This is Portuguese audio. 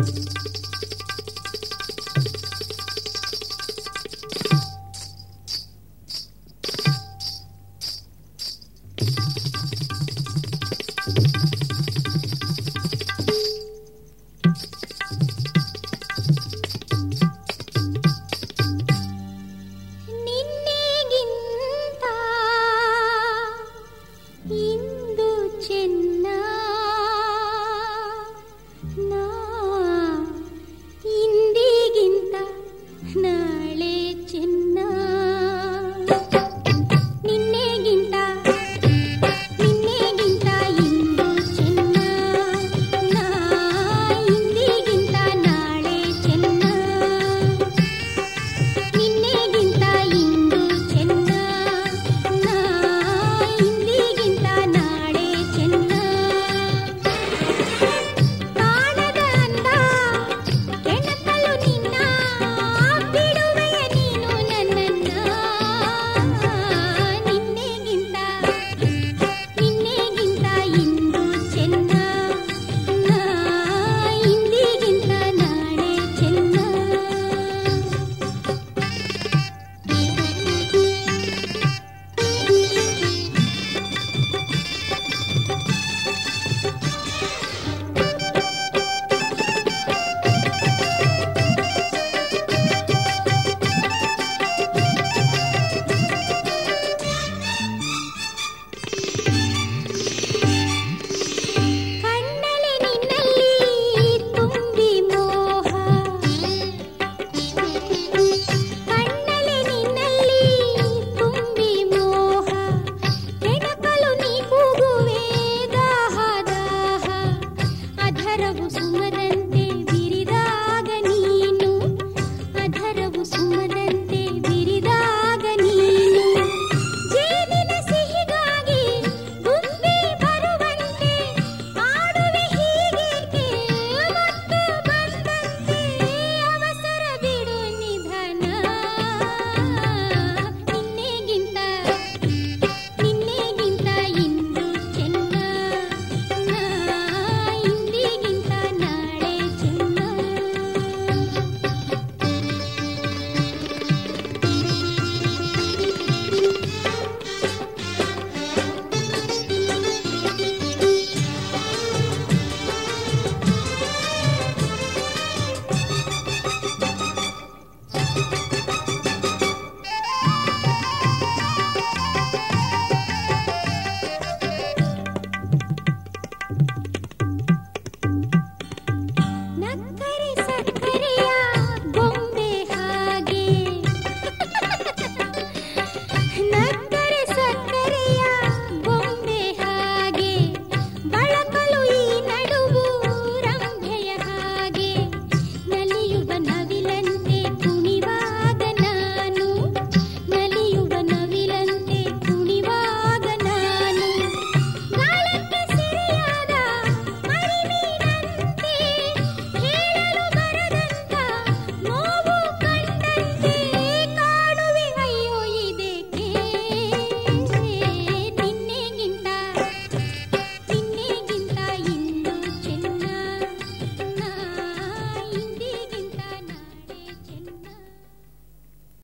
Música